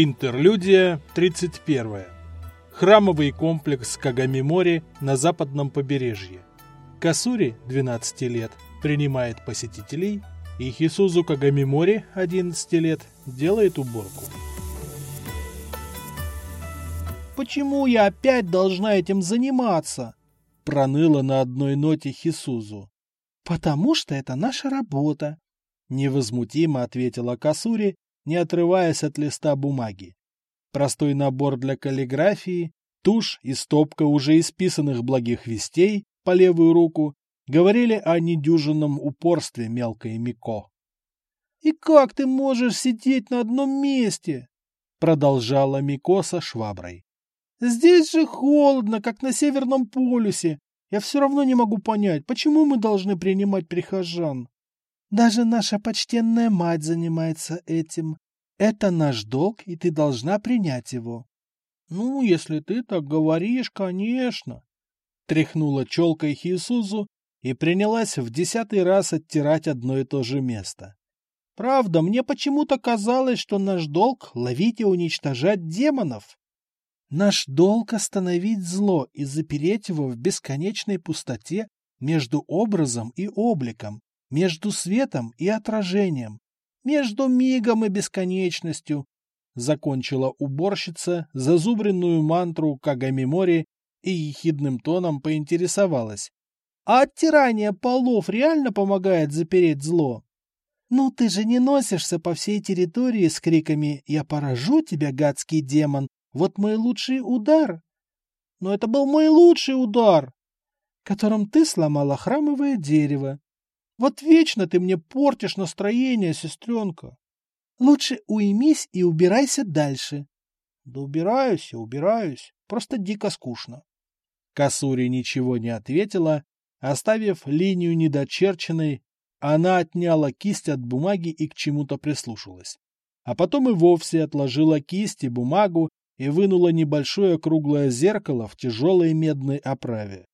Интерлюдия 31. Храмовый комплекс Кагамимори на западном побережье. Касури, 12 лет, принимает посетителей, и Хисузу Кагамимори, 11 лет, делает уборку. «Почему я опять должна этим заниматься?» проныла на одной ноте Хисузу. «Потому что это наша работа», — невозмутимо ответила Касури, не отрываясь от листа бумаги. Простой набор для каллиграфии, тушь и стопка уже исписанных благих вестей по левую руку говорили о недюжинном упорстве мелкой Мико. «И как ты можешь сидеть на одном месте?» — продолжала Мико со шваброй. «Здесь же холодно, как на Северном полюсе. Я все равно не могу понять, почему мы должны принимать прихожан?» Даже наша почтенная мать занимается этим. Это наш долг, и ты должна принять его. — Ну, если ты так говоришь, конечно. Тряхнула челкой Хисузу и принялась в десятый раз оттирать одно и то же место. Правда, мне почему-то казалось, что наш долг — ловить и уничтожать демонов. Наш долг — остановить зло и запереть его в бесконечной пустоте между образом и обликом, между светом и отражением, между мигом и бесконечностью, закончила уборщица зазубренную мантру Кагамимори и ехидным тоном поинтересовалась. А оттирание полов реально помогает запереть зло? Ну ты же не носишься по всей территории с криками «Я поражу тебя, гадский демон! Вот мой лучший удар!» Но это был мой лучший удар, которым ты сломала храмовое дерево. Вот вечно ты мне портишь настроение, сестренка. Лучше уймись и убирайся дальше. Да убираюсь я, убираюсь. Просто дико скучно. Касури ничего не ответила, оставив линию недочерченной, она отняла кисть от бумаги и к чему-то прислушалась. А потом и вовсе отложила кисть и бумагу и вынула небольшое круглое зеркало в тяжелой медной оправе.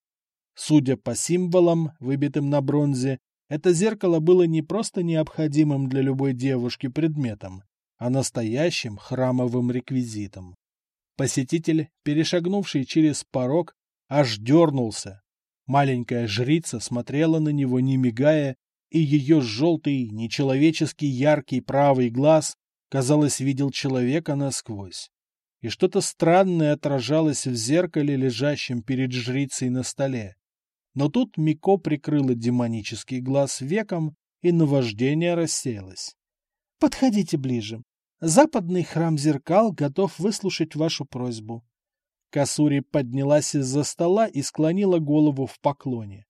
Судя по символам, выбитым на бронзе, это зеркало было не просто необходимым для любой девушки предметом, а настоящим храмовым реквизитом. Посетитель, перешагнувший через порог, аж дернулся. Маленькая жрица смотрела на него, не мигая, и ее желтый, нечеловеческий яркий правый глаз, казалось, видел человека насквозь. И что-то странное отражалось в зеркале, лежащем перед жрицей на столе. Но тут Мико прикрыла демонический глаз веком, и наваждение рассеялось. «Подходите ближе. Западный храм зеркал готов выслушать вашу просьбу». Касури поднялась из-за стола и склонила голову в поклоне.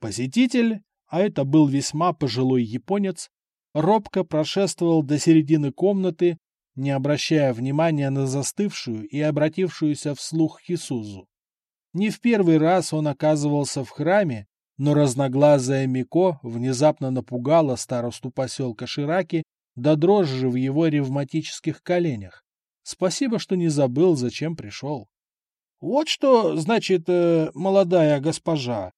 Посетитель, а это был весьма пожилой японец, робко прошествовал до середины комнаты, не обращая внимания на застывшую и обратившуюся вслух Хисузу. Не в первый раз он оказывался в храме, но разноглазая Мико внезапно напугала старосту поселка Шираки до дрожжи в его ревматических коленях. Спасибо, что не забыл, зачем пришел. — Вот что, значит, э, молодая госпожа.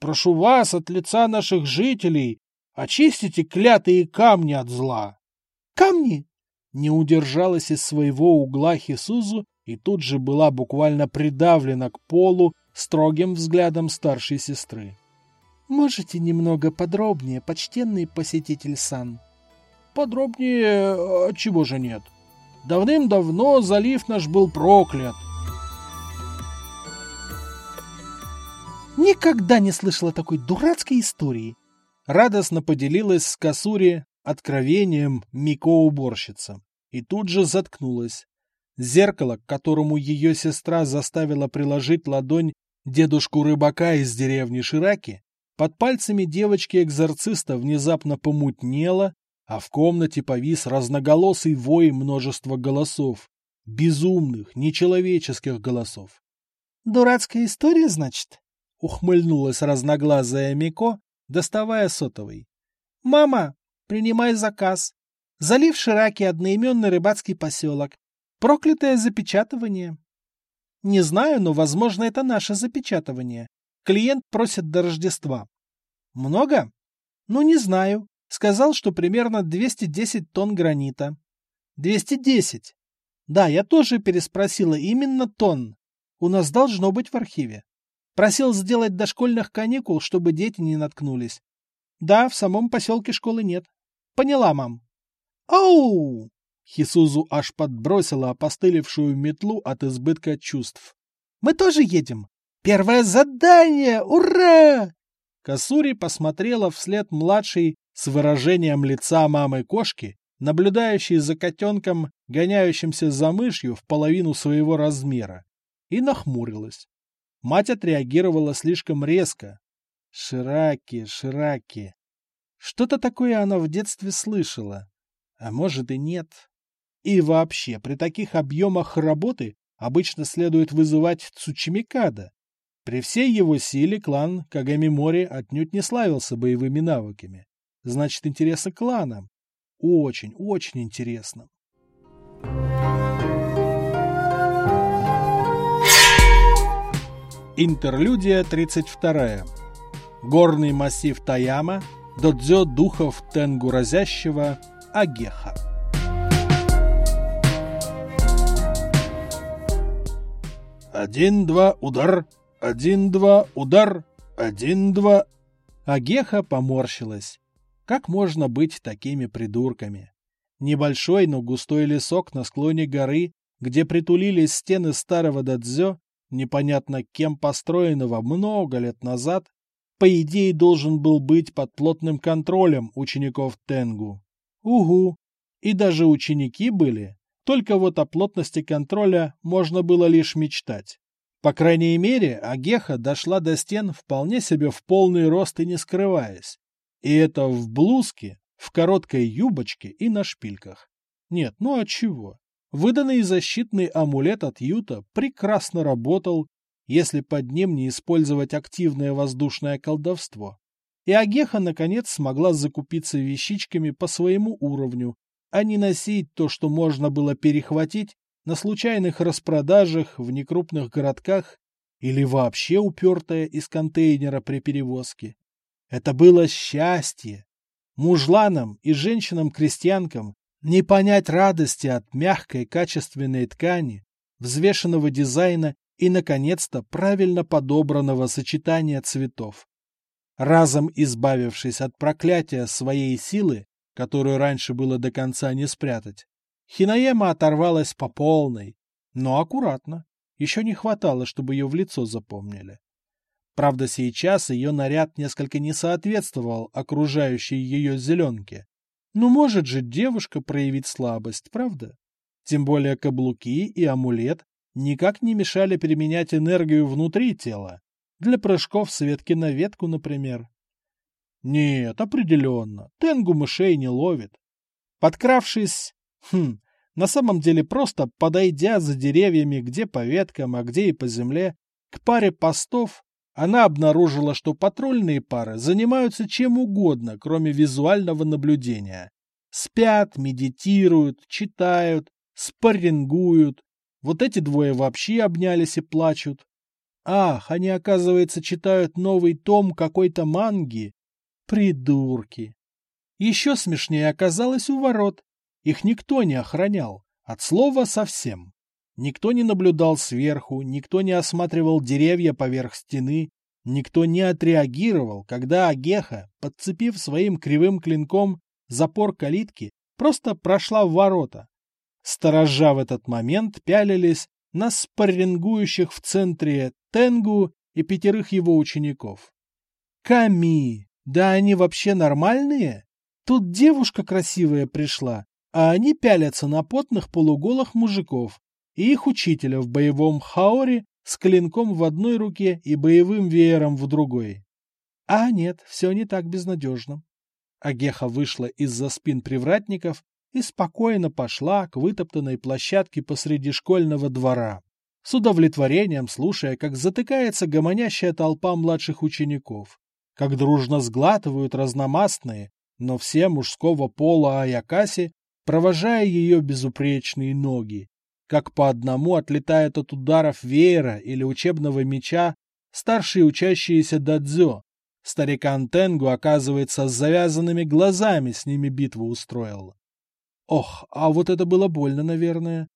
Прошу вас от лица наших жителей очистите клятые камни от зла. — Камни? Не удержалась из своего угла Хисузу и тут же была буквально придавлена к полу строгим взглядом старшей сестры. «Можете немного подробнее, почтенный посетитель Сан?» «Подробнее? А чего же нет? Давным-давно залив наш был проклят». «Никогда не слышала такой дурацкой истории!» Радостно поделилась с Касури откровением Мико-уборщица и тут же заткнулась. Зеркало, к которому ее сестра заставила приложить ладонь дедушку рыбака из деревни Шираки, под пальцами девочки-экзорциста внезапно помутнело, а в комнате повис разноголосый вой множества голосов. Безумных, нечеловеческих голосов. «Дурацкая история, значит?» — ухмыльнулась разноглазая Мико, доставая сотовый. «Мама, принимай заказ. Залив Шираки одноименный рыбацкий поселок. Проклятое запечатывание. Не знаю, но, возможно, это наше запечатывание. Клиент просит до Рождества. Много? Ну, не знаю. Сказал, что примерно 210 тонн гранита. 210. Да, я тоже переспросила именно тон. У нас должно быть в архиве. Просил сделать до школьных каникул, чтобы дети не наткнулись. Да, в самом поселке школы нет. Поняла, мам. Оу! Хисузу аж подбросила опостылевшую метлу от избытка чувств. Мы тоже едем. Первое задание! Ура! Касури посмотрела вслед младшей с выражением лица мамы-кошки, наблюдающей за котенком, гоняющимся за мышью в половину своего размера, и нахмурилась. Мать отреагировала слишком резко. Шираки, Шираки. Что-то такое она в детстве слышала. А может и нет. И вообще, при таких объемах работы обычно следует вызывать Цучимикада, при всей его силе клан Кагамимори отнюдь не славился боевыми навыками. Значит, интересно кланам. Очень, очень интересно. Интерлюдия 32. Горный массив Таяма, додзё духов Тенгу разящего Агеха. Один-два, удар, один-два, удар, один-два. Агеха поморщилась. Как можно быть такими придурками? Небольшой, но густой лесок на склоне горы, где притулились стены старого дадзё, непонятно кем построенного много лет назад, по идее должен был быть под плотным контролем учеников Тенгу. Угу. И даже ученики были, только вот о плотности контроля можно было лишь мечтать. По крайней мере, Агеха дошла до стен вполне себе в полный рост и не скрываясь. И это в блузке, в короткой юбочке и на шпильках. Нет, ну а чего? Выданный защитный амулет от Юта прекрасно работал, если под ним не использовать активное воздушное колдовство. И Агеха, наконец, смогла закупиться вещичками по своему уровню, а не носить то, что можно было перехватить на случайных распродажах в некрупных городках или вообще упертая из контейнера при перевозке. Это было счастье. Мужланам и женщинам-крестьянкам не понять радости от мягкой качественной ткани, взвешенного дизайна и, наконец-то, правильно подобранного сочетания цветов. Разом избавившись от проклятия своей силы, которую раньше было до конца не спрятать, Хинаема оторвалась по полной, но аккуратно. Еще не хватало, чтобы ее в лицо запомнили. Правда, сейчас ее наряд несколько не соответствовал окружающей ее зеленке. Ну, может же девушка проявить слабость, правда? Тем более каблуки и амулет никак не мешали применять энергию внутри тела. Для прыжков с ветки на ветку, например. Нет, определенно, тенгу мышей не ловит. Подкравшись Хм, на самом деле просто подойдя за деревьями, где по веткам, а где и по земле, к паре постов, она обнаружила, что патрульные пары занимаются чем угодно, кроме визуального наблюдения. Спят, медитируют, читают, спаррингуют. Вот эти двое вообще обнялись и плачут. Ах, они, оказывается, читают новый том какой-то манги. Придурки. Еще смешнее оказалось у ворот. Их никто не охранял, от слова совсем. Никто не наблюдал сверху, никто не осматривал деревья поверх стены, никто не отреагировал, когда Агеха, подцепив своим кривым клинком запор калитки, просто прошла в ворота. Сторожа в этот момент пялились на спаррингующих в центре Тенгу и пятерых его учеников. Ками! Да они вообще нормальные? Тут девушка красивая пришла, а они пялятся на потных полуголых мужиков и их учителя в боевом хаоре с клинком в одной руке и боевым веером в другой. А нет, все не так безнадежно. Агеха вышла из-за спин привратников и спокойно пошла к вытоптанной площадке посреди школьного двора, с удовлетворением слушая, как затыкается гомонящая толпа младших учеников, как дружно сглатывают разномастные, но все мужского пола Аякаси провожая ее безупречные ноги, как по одному отлетают от ударов веера или учебного меча старшие учащиеся дадзё. Старикан Тенгу, оказывается, с завязанными глазами с ними битву устроил. Ох, а вот это было больно, наверное.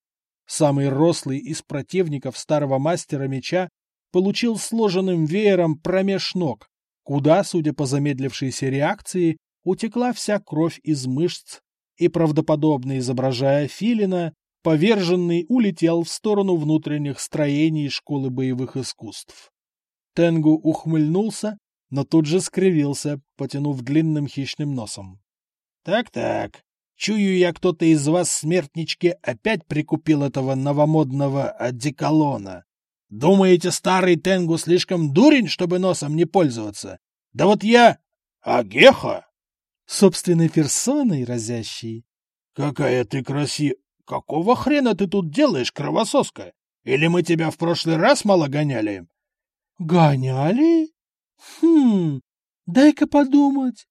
Самый рослый из противников старого мастера меча получил сложенным веером промеж ног, куда, судя по замедлившейся реакции, утекла вся кровь из мышц, и, правдоподобно изображая филина, поверженный улетел в сторону внутренних строений школы боевых искусств. Тенгу ухмыльнулся, но тут же скривился, потянув длинным хищным носом. «Так-так, чую я, кто-то из вас, смертнички, опять прикупил этого новомодного одеколона. Думаете, старый Тенгу слишком дурень, чтобы носом не пользоваться? Да вот я... Агеха!» «Собственной персоной, разящий». «Какая ты краси... Какого хрена ты тут делаешь, кровососка? Или мы тебя в прошлый раз мало гоняли?» «Гоняли? Хм, дай-ка подумать.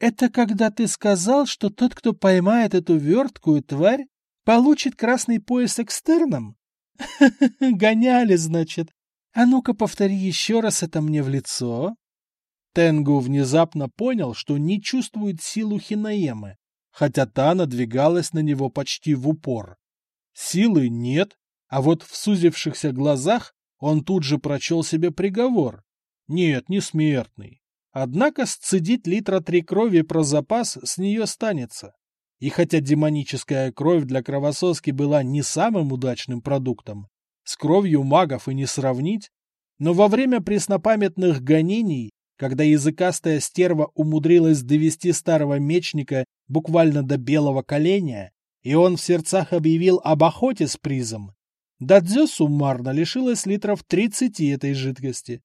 Это когда ты сказал, что тот, кто поймает эту верткую тварь, получит красный пояс экстерном? Гоняли, значит. А ну-ка повтори еще раз это мне в лицо. Тенгу внезапно понял, что не чувствует силу Хинаемы, хотя та надвигалась на него почти в упор. Силы нет, а вот в сузившихся глазах он тут же прочел себе приговор. Нет, не смертный. Однако сцедить литра три крови про запас с нее станется. И хотя демоническая кровь для кровососки была не самым удачным продуктом, с кровью магов и не сравнить, но во время преснопамятных гонений, когда языкастая стерва умудрилась довести старого мечника буквально до белого коленя, и он в сердцах объявил об охоте с призом, Дадзё суммарно лишилась литров 30 этой жидкости.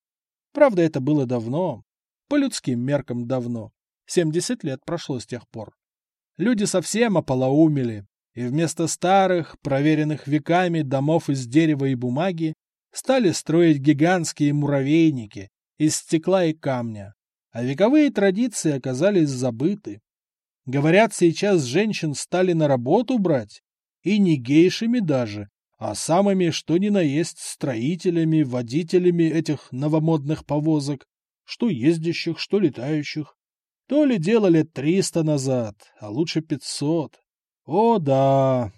Правда, это было давно, по людским меркам давно. 70 лет прошло с тех пор. Люди совсем ополоумели, и вместо старых, проверенных веками домов из дерева и бумаги стали строить гигантские муравейники из стекла и камня, а вековые традиции оказались забыты. Говорят, сейчас женщин стали на работу брать, и не гейшами даже, а самыми что ни на есть строителями, водителями этих новомодных повозок, что ездящих, что летающих. То ли дело лет триста назад, а лучше пятьсот. О да,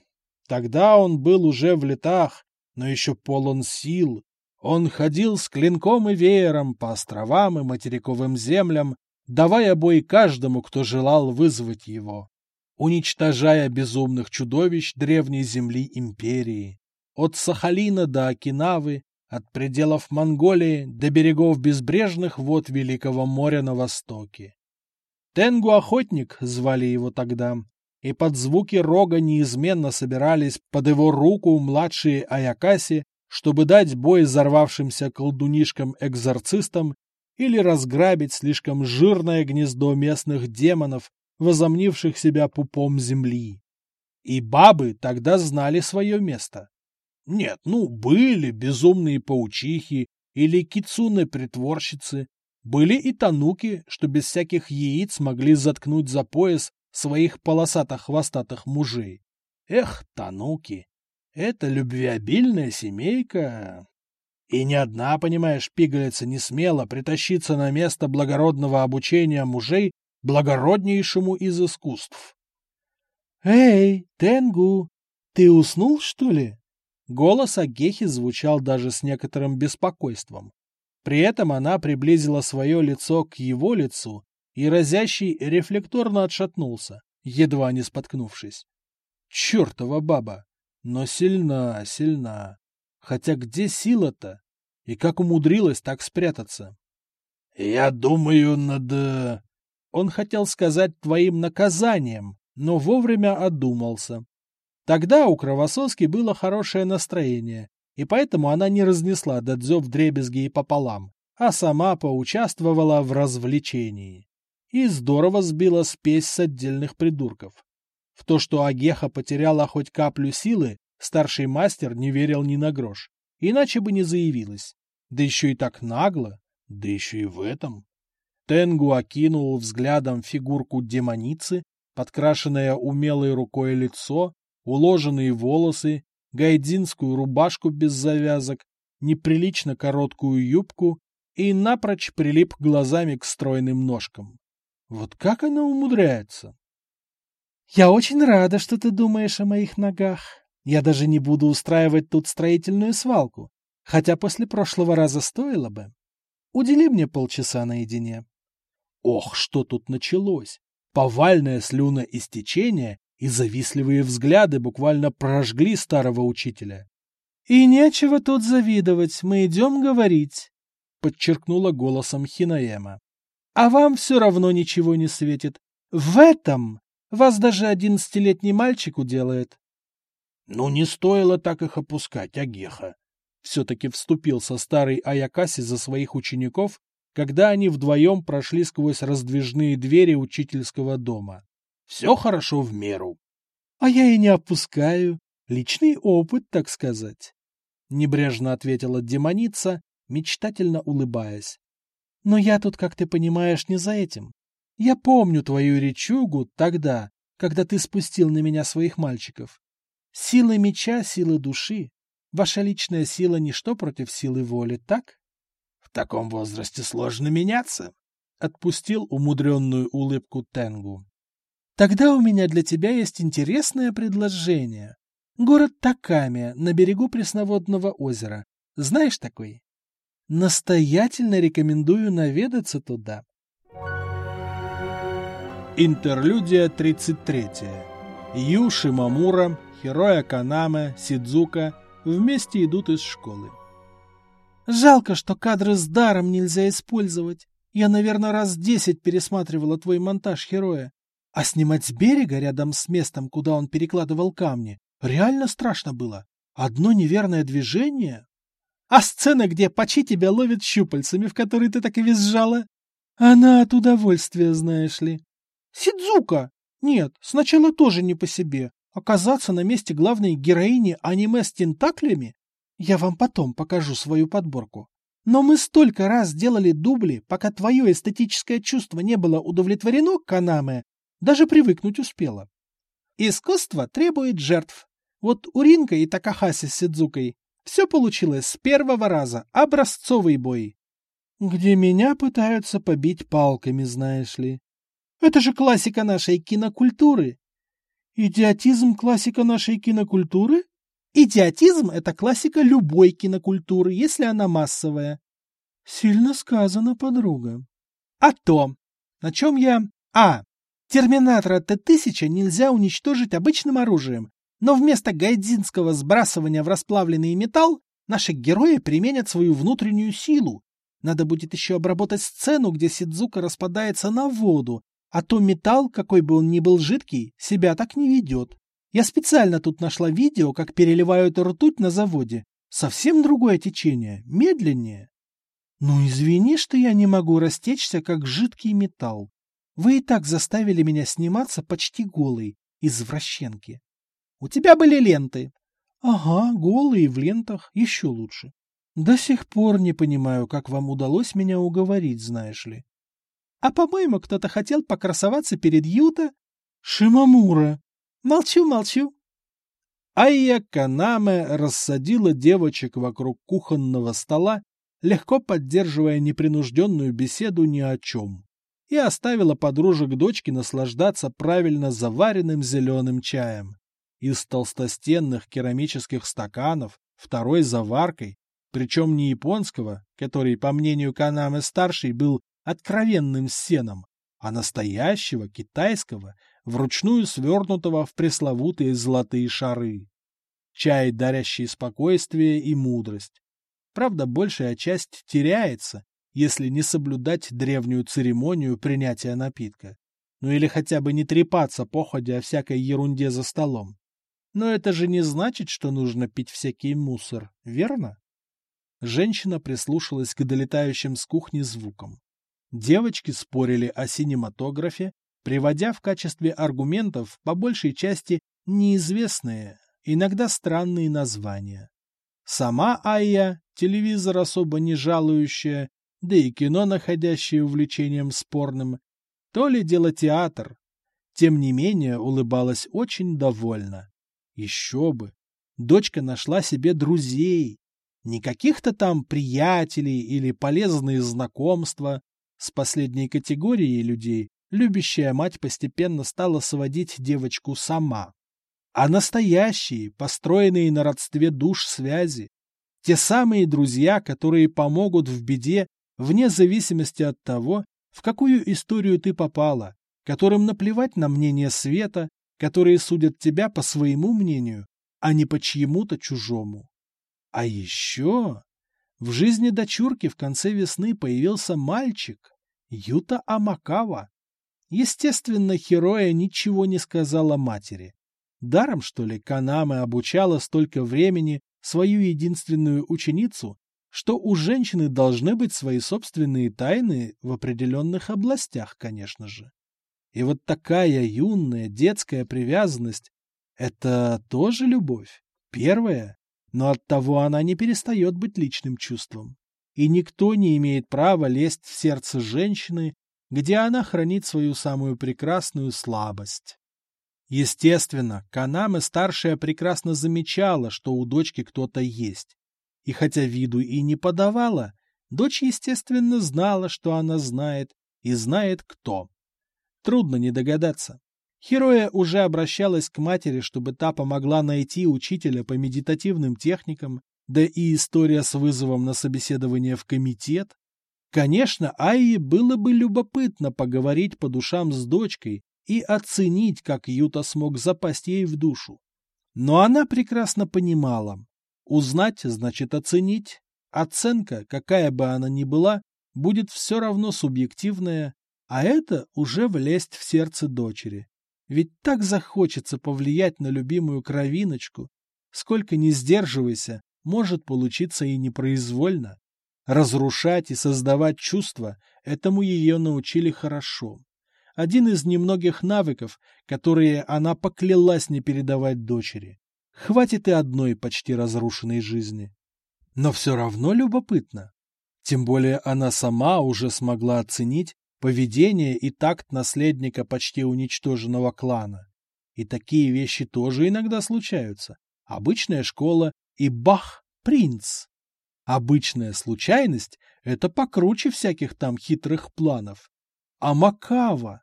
тогда он был уже в летах, но еще полон сил. Он ходил с клинком и веером по островам и материковым землям, давая бой каждому, кто желал вызвать его, уничтожая безумных чудовищ древней земли империи. От Сахалина до Окинавы, от пределов Монголии до берегов безбрежных вод Великого моря на востоке. Тенгу-охотник звали его тогда, и под звуки рога неизменно собирались под его руку младшие Аякаси, чтобы дать бой взорвавшимся колдунишкам-экзорцистам или разграбить слишком жирное гнездо местных демонов, возомнивших себя пупом земли. И бабы тогда знали свое место. Нет, ну, были безумные паучихи или кицуны-притворщицы. Были и тануки, что без всяких яиц могли заткнуть за пояс своих полосато-хвостатых мужей. Эх, тануки, это любвеобильная семейка. И ни одна, понимаешь, пигалица не смела притащиться на место благородного обучения мужей благороднейшему из искусств. — Эй, Тенгу, ты уснул, что ли? Голос Агехи звучал даже с некоторым беспокойством. При этом она приблизила свое лицо к его лицу, и разящий рефлекторно отшатнулся, едва не споткнувшись. Чертова баба! Но сильна, сильна. Хотя где сила-то? И как умудрилась так спрятаться? — Я думаю над... Э, Он хотел сказать твоим наказанием, но вовремя одумался. Тогда у Кровососки было хорошее настроение, и поэтому она не разнесла Дадзё в дребезги и пополам, а сама поучаствовала в развлечении. И здорово сбила спесь с отдельных придурков. В то, что Агеха потеряла хоть каплю силы, старший мастер не верил ни на грош, иначе бы не заявилась. Да еще и так нагло, да еще и в этом. Тенгу окинул взглядом фигурку демоницы, подкрашенное умелой рукой лицо, уложенные волосы, гайдинскую рубашку без завязок, неприлично короткую юбку и напрочь прилип глазами к стройным ножкам. Вот как она умудряется? — Я очень рада, что ты думаешь о моих ногах, Я даже не буду устраивать тут строительную свалку, хотя после прошлого раза стоило бы. Удели мне полчаса наедине. Ох, что тут началось! Повальное слюноистечение и завистливые взгляды буквально прожгли старого учителя. «И нечего тут завидовать, мы идем говорить», — подчеркнула голосом Хинаэма. «А вам все равно ничего не светит. В этом вас даже одиннадцатилетний мальчик уделает». «Ну, не стоило так их опускать, Агеха», — все-таки вступился старый Аякаси за своих учеников, когда они вдвоем прошли сквозь раздвижные двери учительского дома. «Все хорошо в меру». «А я и не опускаю. Личный опыт, так сказать», — небрежно ответила демоница, мечтательно улыбаясь. «Но я тут, как ты понимаешь, не за этим. Я помню твою речугу тогда, когда ты спустил на меня своих мальчиков. Сила меча — сила души. Ваша личная сила — ничто против силы воли, так?» «В таком возрасте сложно меняться», — отпустил умудренную улыбку Тенгу. «Тогда у меня для тебя есть интересное предложение. Город Таками на берегу пресноводного озера. Знаешь такой? Настоятельно рекомендую наведаться туда. Интерлюдия 33. Ю Шимамура, Хироя Канаме, Сидзука вместе идут из школы. Жалко, что кадры с даром нельзя использовать. Я, наверное, раз десять пересматривала твой монтаж Хероя. А снимать с берега рядом с местом, куда он перекладывал камни, Реально страшно было. Одно неверное движение. А сцена, где Пачи тебя ловит щупальцами, в которые ты так и визжала? Она от удовольствия, знаешь ли. Сидзука! Нет, сначала тоже не по себе. Оказаться на месте главной героини аниме с тентаклями? Я вам потом покажу свою подборку. Но мы столько раз делали дубли, пока твое эстетическое чувство не было удовлетворено, Канаме, даже привыкнуть успела. Искусство требует жертв, вот у Ринка и Такахаси с Сидзукой все получилось с первого раза. Образцовый бой. Где меня пытаются побить палками, знаешь ли. Это же классика нашей кинокультуры. Идиотизм — классика нашей кинокультуры? Идиотизм — это классика любой кинокультуры, если она массовая. Сильно сказано, подруга. А то, на чем я... А, Терминатора Т-1000 нельзя уничтожить обычным оружием, но вместо гайдзинского сбрасывания в расплавленный металл наши герои применят свою внутреннюю силу. Надо будет еще обработать сцену, где Сидзука распадается на воду, а то металл, какой бы он ни был жидкий, себя так не ведет. Я специально тут нашла видео, как переливают ртуть на заводе. Совсем другое течение, медленнее. Ну извини, что я не могу растечься, как жидкий металл. Вы и так заставили меня сниматься почти голой, извращенки. У тебя были ленты. Ага, голые в лентах, еще лучше. До сих пор не понимаю, как вам удалось меня уговорить, знаешь ли. А по-моему, кто-то хотел покрасоваться перед Юта. Шимамура. Молчу, молчу. Айя Канаме рассадила девочек вокруг кухонного стола, легко поддерживая непринужденную беседу ни о чем, и оставила подружек дочки наслаждаться правильно заваренным зеленым чаем из толстостенных керамических стаканов, второй заваркой, причем не японского, который, по мнению Канамы-старший, был откровенным сеном, а настоящего китайского, вручную свернутого в пресловутые золотые шары. Чай, дарящий спокойствие и мудрость. Правда, большая часть теряется, если не соблюдать древнюю церемонию принятия напитка. Ну или хотя бы не трепаться походя о всякой ерунде за столом. Но это же не значит, что нужно пить всякий мусор, верно? Женщина прислушалась к долетающим с кухни звукам. Девочки спорили о синематографе, приводя в качестве аргументов по большей части неизвестные, иногда странные названия. Сама Айя, телевизор особо не жалующая, да и кино, находящее увлечением спорным, то ли дело театр. Тем не менее улыбалась очень довольна. Еще бы! Дочка нашла себе друзей. Не каких-то там приятелей или полезные знакомства. С последней категорией людей любящая мать постепенно стала сводить девочку сама. а настоящие, построенные на родстве душ связи. Те самые друзья, которые помогут в беде вне зависимости от того, в какую историю ты попала, которым наплевать на мнение света, которые судят тебя по своему мнению, а не по чьему-то чужому. А еще в жизни дочурки в конце весны появился мальчик, Юта Амакава. Естественно, Хероя ничего не сказала матери. Даром, что ли, Канаме обучала столько времени свою единственную ученицу, что у женщины должны быть свои собственные тайны в определенных областях, конечно же. И вот такая юная детская привязанность — это тоже любовь, первая, но оттого она не перестает быть личным чувством. И никто не имеет права лезть в сердце женщины, где она хранит свою самую прекрасную слабость. Естественно, Канаме-старшая прекрасно замечала, что у дочки кто-то есть. И хотя виду и не подавала, дочь, естественно, знала, что она знает, и знает кто. Трудно не догадаться. Хероя уже обращалась к матери, чтобы та помогла найти учителя по медитативным техникам, да и история с вызовом на собеседование в комитет. Конечно, Айе было бы любопытно поговорить по душам с дочкой и оценить, как Юта смог запасть ей в душу. Но она прекрасно понимала. Узнать значит оценить. Оценка, какая бы она ни была, будет все равно субъективная, а это уже влезть в сердце дочери. Ведь так захочется повлиять на любимую кровиночку. Сколько не сдерживайся, может получиться и непроизвольно. Разрушать и создавать чувства – этому ее научили хорошо. Один из немногих навыков, которые она поклялась не передавать дочери. Хватит и одной почти разрушенной жизни. Но все равно любопытно. Тем более она сама уже смогла оценить, поведение и такт наследника почти уничтоженного клана. И такие вещи тоже иногда случаются. Обычная школа и бах, принц. Обычная случайность — это покруче всяких там хитрых планов. А Макава?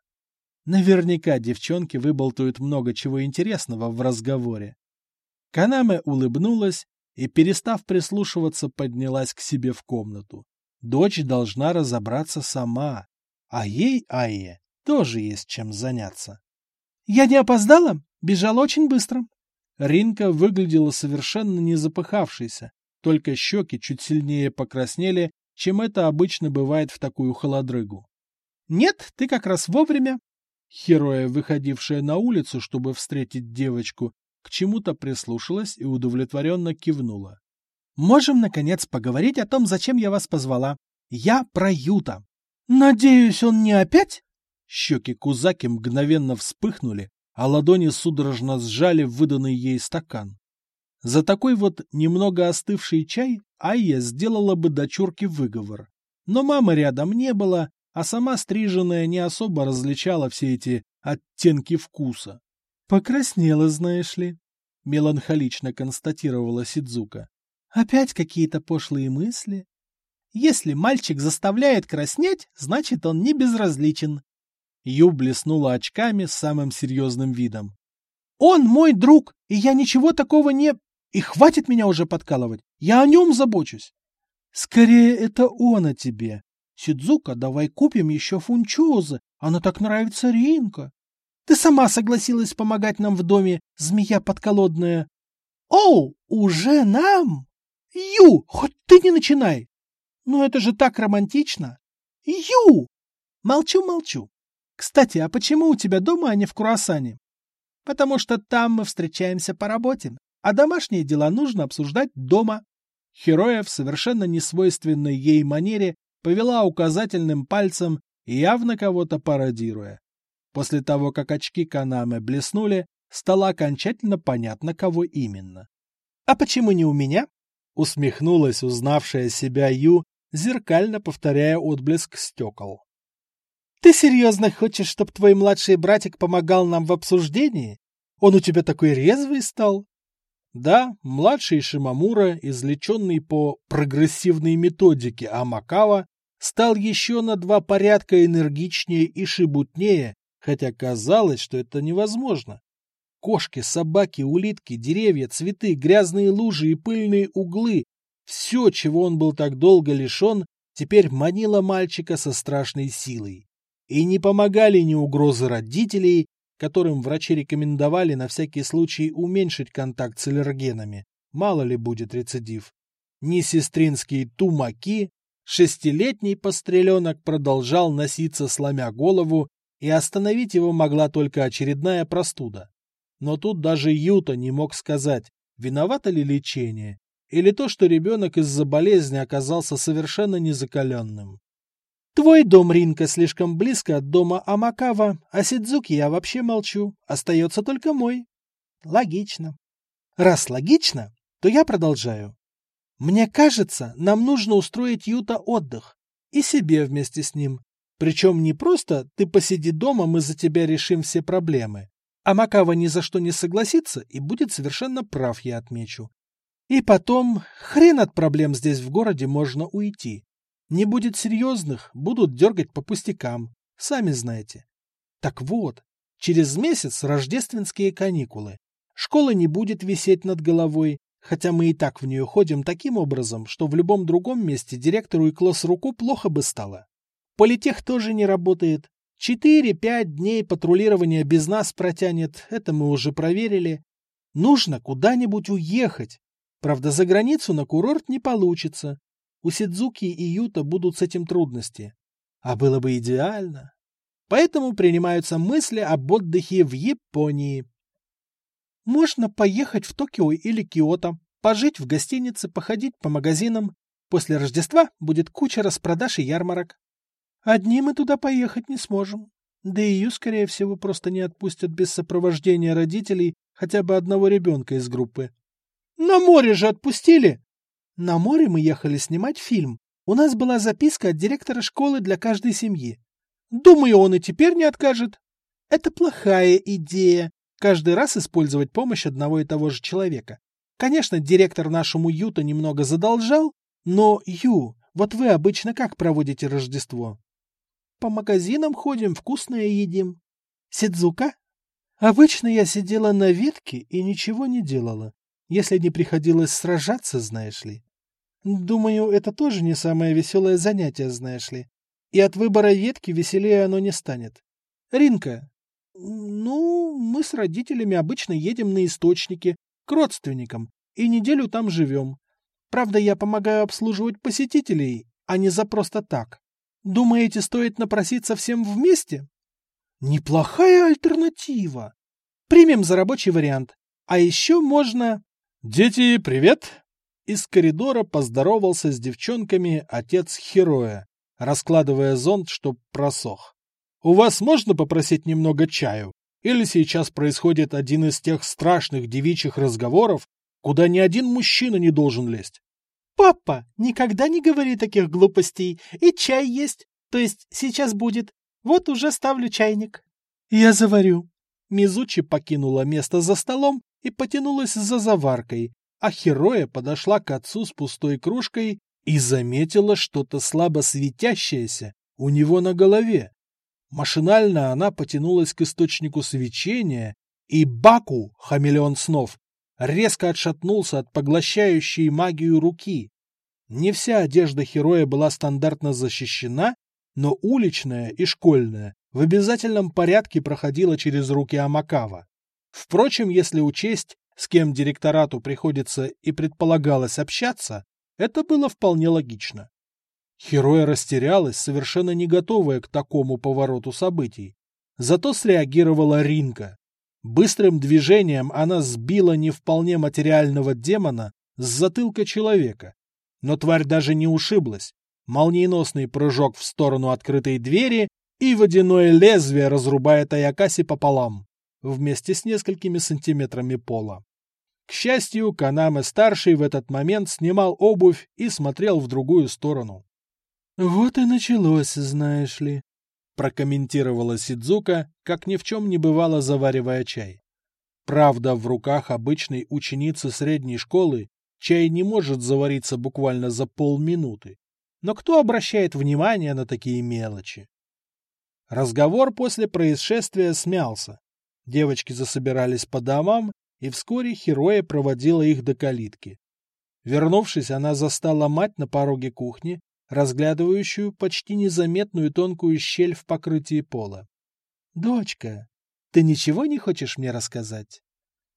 Наверняка девчонки выболтают много чего интересного в разговоре. Канаме улыбнулась и, перестав прислушиваться, поднялась к себе в комнату. Дочь должна разобраться сама. А ей, Айе, тоже есть чем заняться. «Я не опоздала? Бежала очень быстро». Ринка выглядела совершенно не запыхавшейся, только щеки чуть сильнее покраснели, чем это обычно бывает в такую холодрыгу. «Нет, ты как раз вовремя». Хероя, выходившая на улицу, чтобы встретить девочку, к чему-то прислушалась и удовлетворенно кивнула. «Можем, наконец, поговорить о том, зачем я вас позвала. Я про Юта. «Надеюсь, он не опять?» Щеки Кузаки мгновенно вспыхнули, а ладони судорожно сжали выданный ей стакан. За такой вот немного остывший чай Айя сделала бы дочурке выговор. Но мамы рядом не было, а сама стриженная не особо различала все эти оттенки вкуса. «Покраснела, знаешь ли», — меланхолично констатировала Сидзука. «Опять какие-то пошлые мысли?» Если мальчик заставляет краснеть, значит, он не безразличен. Ю блеснула очками с самым серьезным видом. Он мой друг, и я ничего такого не... И хватит меня уже подкалывать. Я о нем забочусь. Скорее, это он о тебе. Сидзука, давай купим еще фунчозы. Она так нравится Ринка. Ты сама согласилась помогать нам в доме, змея подколодная. Оу, уже нам? Ю, хоть ты не начинай. Ну это же так романтично! Ю! Молчу-молчу. Кстати, а почему у тебя дома, а не в Круассане? Потому что там мы встречаемся по работе, а домашние дела нужно обсуждать дома. Хероя в совершенно несвойственной ей манере повела указательным пальцем, явно кого-то пародируя. После того, как очки Канаме блеснули, стало окончательно понятно, кого именно. «А почему не у меня?» Усмехнулась узнавшая себя Ю зеркально повторяя отблеск стекол. «Ты серьезно хочешь, чтобы твой младший братик помогал нам в обсуждении? Он у тебя такой резвый стал?» Да, младший Шимамура, излеченный по прогрессивной методике Амакава, стал еще на два порядка энергичнее и шибутнее, хотя казалось, что это невозможно. Кошки, собаки, улитки, деревья, цветы, грязные лужи и пыльные углы — все, чего он был так долго лишен, теперь манило мальчика со страшной силой. И не помогали ни угрозы родителей, которым врачи рекомендовали на всякий случай уменьшить контакт с аллергенами, мало ли будет рецидив, ни сестринские тумаки, шестилетний постреленок продолжал носиться, сломя голову, и остановить его могла только очередная простуда. Но тут даже Юта не мог сказать, виновато ли лечение, или то, что ребенок из-за болезни оказался совершенно незакаленным. Твой дом, Ринка, слишком близко от дома Амакава, а Сидзуки я вообще молчу. Остается только мой. Логично. Раз логично, то я продолжаю. Мне кажется, нам нужно устроить Юта отдых. И себе вместе с ним. Причем не просто «ты посиди дома, мы за тебя решим все проблемы». А Макава ни за что не согласится и будет совершенно прав, я отмечу. И потом, хрен от проблем здесь в городе можно уйти. Не будет серьезных, будут дергать по пустякам, сами знаете. Так вот, через месяц рождественские каникулы. Школа не будет висеть над головой, хотя мы и так в нее ходим таким образом, что в любом другом месте директору и класс-руку плохо бы стало. Политех тоже не работает. Четыре-пять дней патрулирования без нас протянет, это мы уже проверили. Нужно куда-нибудь уехать. Правда, за границу на курорт не получится. У Сидзуки и Юта будут с этим трудности. А было бы идеально. Поэтому принимаются мысли об отдыхе в Японии. Можно поехать в Токио или Киото, пожить в гостинице, походить по магазинам. После Рождества будет куча распродаж и ярмарок. Одни мы туда поехать не сможем. Да и ее, скорее всего, просто не отпустят без сопровождения родителей хотя бы одного ребенка из группы. На море же отпустили! На море мы ехали снимать фильм. У нас была записка от директора школы для каждой семьи. Думаю, он и теперь не откажет. Это плохая идея. Каждый раз использовать помощь одного и того же человека. Конечно, директор нашему Юта немного задолжал, но, Ю, вот вы обычно как проводите Рождество? По магазинам ходим, вкусное едим. Сидзука? Обычно я сидела на ветке и ничего не делала, если не приходилось сражаться, знаешь ли. Думаю, это тоже не самое веселое занятие, знаешь ли. И от выбора ветки веселее оно не станет. Ринка, ну, мы с родителями обычно едем на источники, к родственникам, и неделю там живем. Правда, я помогаю обслуживать посетителей, а не за просто так. Думаете, стоит напроситься всем вместе? Неплохая альтернатива. Примем за рабочий вариант. А еще можно... Дети, привет! Из коридора поздоровался с девчонками отец Хероя, раскладывая зонт, чтоб просох. У вас можно попросить немного чаю? Или сейчас происходит один из тех страшных девичьих разговоров, куда ни один мужчина не должен лезть? «Папа, никогда не говори таких глупостей. И чай есть. То есть сейчас будет. Вот уже ставлю чайник». «Я заварю». Мизучи покинула место за столом и потянулась за заваркой, а Хероя подошла к отцу с пустой кружкой и заметила что-то слабо светящееся у него на голове. Машинально она потянулась к источнику свечения, и Баку, хамелеон снов, резко отшатнулся от поглощающей магию руки. Не вся одежда героя была стандартно защищена, но уличная и школьная в обязательном порядке проходила через руки Амакава. Впрочем, если учесть, с кем директорату приходится и предполагалось общаться, это было вполне логично. Хероя растерялась, совершенно не готовая к такому повороту событий. Зато среагировала Ринка. Быстрым движением она сбила не вполне материального демона с затылка человека. Но тварь даже не ушиблась. Молниеносный прыжок в сторону открытой двери, и водяное лезвие разрубает Аякаси пополам, вместе с несколькими сантиметрами пола. К счастью, Канаме-старший в этот момент снимал обувь и смотрел в другую сторону. «Вот и началось, знаешь ли», прокомментировала Сидзука, как ни в чем не бывало заваривая чай. Правда, в руках обычной ученицы средней школы чай не может завариться буквально за полминуты. Но кто обращает внимание на такие мелочи? Разговор после происшествия смялся. Девочки засобирались по домам, и вскоре Хероя проводила их до калитки. Вернувшись, она застала мать на пороге кухни, разглядывающую почти незаметную тонкую щель в покрытии пола. — Дочка, ты ничего не хочешь мне рассказать?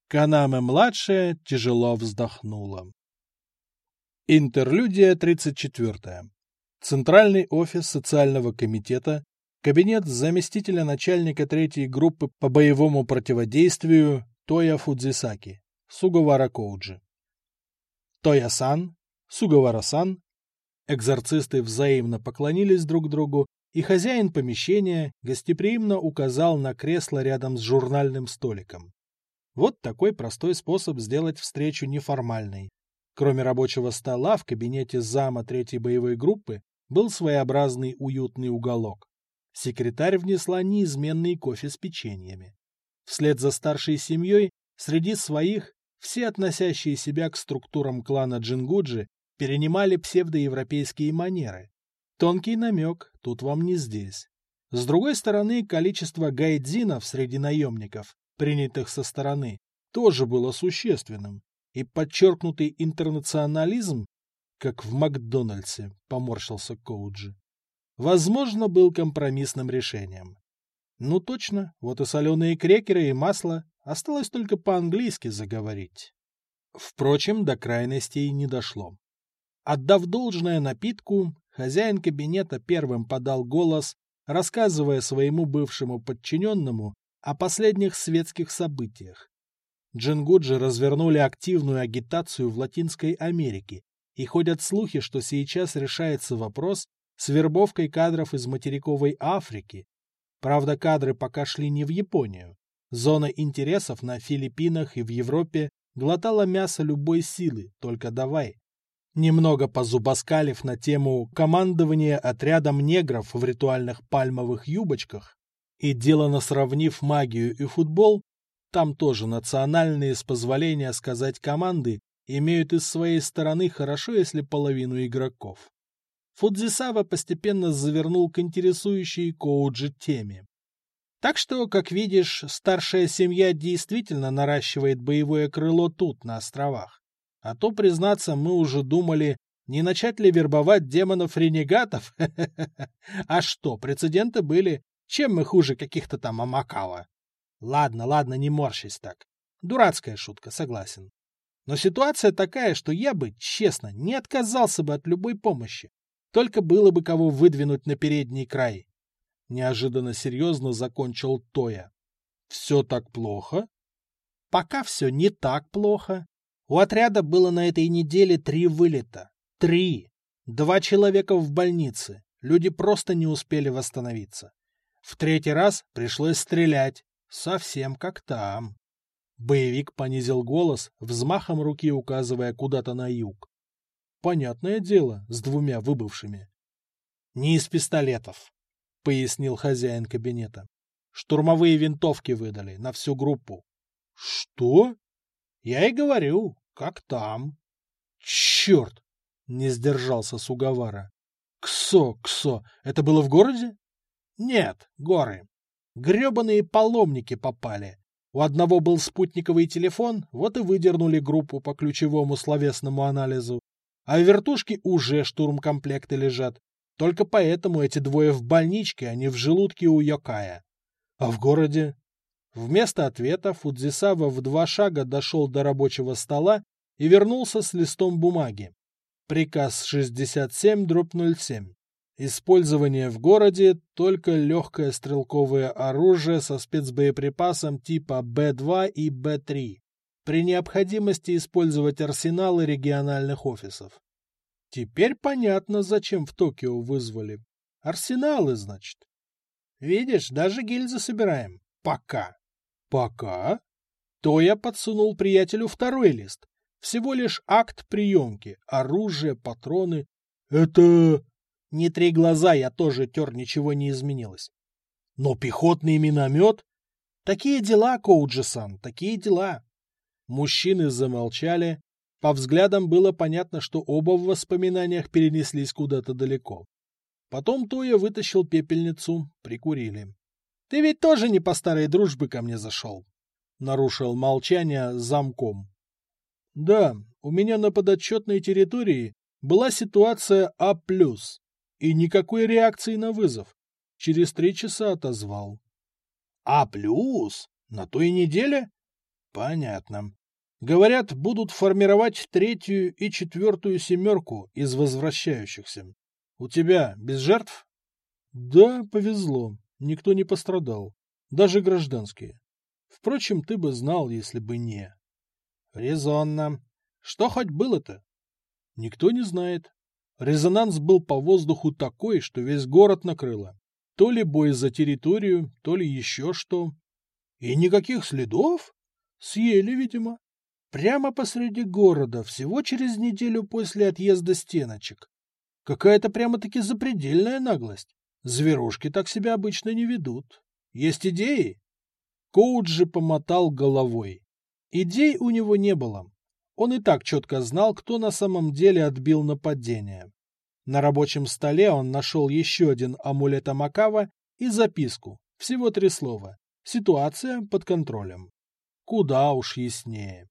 Канаме-младшая тяжело вздохнула. Интерлюдия 34. Центральный офис социального комитета, кабинет заместителя начальника третьей группы по боевому противодействию Тоя Фудзисаки, Сугавара Коуджи. Тоя-сан, Сугавара-сан, экзорцисты взаимно поклонились друг другу, и хозяин помещения гостеприимно указал на кресло рядом с журнальным столиком. Вот такой простой способ сделать встречу неформальной. Кроме рабочего стола, в кабинете зама третьей боевой группы был своеобразный уютный уголок. Секретарь внесла неизменный кофе с печеньями. Вслед за старшей семьей, среди своих, все относящие себя к структурам клана Джингуджи перенимали псевдоевропейские манеры. Тонкий намек, тут вам не здесь. С другой стороны, количество гайдзинов среди наемников, принятых со стороны, тоже было существенным, и подчеркнутый интернационализм, как в Макдональдсе, поморщился Коуджи, возможно, был компромиссным решением. Ну точно, вот и соленые крекеры и масло, осталось только по-английски заговорить. Впрочем, до крайностей не дошло. Отдав должное напитку, хозяин кабинета первым подал голос, рассказывая своему бывшему подчиненному о последних светских событиях. Джингуджи развернули активную агитацию в Латинской Америке, и ходят слухи, что сейчас решается вопрос с вербовкой кадров из материковой Африки, Правда, кадры пока шли не в Японию. Зона интересов на Филиппинах и в Европе глотала мясо любой силы, только давай. Немного позубоскалив на тему командования отрядом негров в ритуальных пальмовых юбочках и делано сравнив магию и футбол, там тоже национальные, с позволения сказать, команды имеют из своей стороны хорошо, если половину игроков. Фудзисава постепенно завернул к интересующей Коуджи теме. Так что, как видишь, старшая семья действительно наращивает боевое крыло тут, на островах. А то, признаться, мы уже думали, не начать ли вербовать демонов-ренегатов? А что, прецеденты были? Чем мы хуже каких-то там Амакава? Ладно, ладно, не морщись так. Дурацкая шутка, согласен. Но ситуация такая, что я бы, честно, не отказался бы от любой помощи. Только было бы кого выдвинуть на передний край. Неожиданно серьезно закончил Тоя. Все так плохо? Пока все не так плохо. У отряда было на этой неделе три вылета. Три. Два человека в больнице. Люди просто не успели восстановиться. В третий раз пришлось стрелять. Совсем как там. Боевик понизил голос, взмахом руки указывая куда-то на юг. Понятное дело, с двумя выбывшими. Не из пистолетов, пояснил хозяин кабинета. Штурмовые винтовки выдали на всю группу. Что? Я и говорю, как там. Черт! Не сдержался Сугавара. Ксо, Ксо, это было в городе? Нет, горы. Гребаные паломники попали. У одного был спутниковый телефон, вот и выдернули группу по ключевому словесному анализу. А в вертушке уже штурмкомплекты лежат. Только поэтому эти двое в больничке, а не в желудке у Йокая. А в городе? Вместо ответа Фудзисава в два шага дошел до рабочего стола и вернулся с листом бумаги. Приказ 67 дробь 07. Использование в городе только легкое стрелковое оружие со спецбоеприпасом типа Б-2 и Б-3 при необходимости использовать арсеналы региональных офисов. Теперь понятно, зачем в Токио вызвали. Арсеналы, значит. Видишь, даже гильзы собираем. Пока. Пока? То я подсунул приятелю второй лист. Всего лишь акт приемки. Оружие, патроны. Это... Не три глаза, я тоже тер, ничего не изменилось. Но пехотный миномет? Такие дела, Коуджи-сан, такие дела. Мужчины замолчали. По взглядам было понятно, что оба в воспоминаниях перенеслись куда-то далеко. Потом Тоя вытащил пепельницу, прикурили. Ты ведь тоже не по старой дружбе ко мне зашел. Нарушил молчание замком. Да, у меня на подотчетной территории была ситуация А+, и никакой реакции на вызов. Через три часа отозвал. А+? На той неделе? Понятно. Говорят, будут формировать третью и четвертую семерку из возвращающихся. У тебя без жертв? Да, повезло. Никто не пострадал. Даже гражданские. Впрочем, ты бы знал, если бы не. Резонно. Что хоть было-то? Никто не знает. Резонанс был по воздуху такой, что весь город накрыло. То ли бой за территорию, то ли еще что. И никаких следов? Съели, видимо. Прямо посреди города, всего через неделю после отъезда стеночек. Какая-то прямо-таки запредельная наглость. Зверушки так себя обычно не ведут. Есть идеи? Коуджи помотал головой. Идей у него не было. Он и так четко знал, кто на самом деле отбил нападение. На рабочем столе он нашел еще один амулет Амакава и записку. Всего три слова. Ситуация под контролем. Куда уж яснее.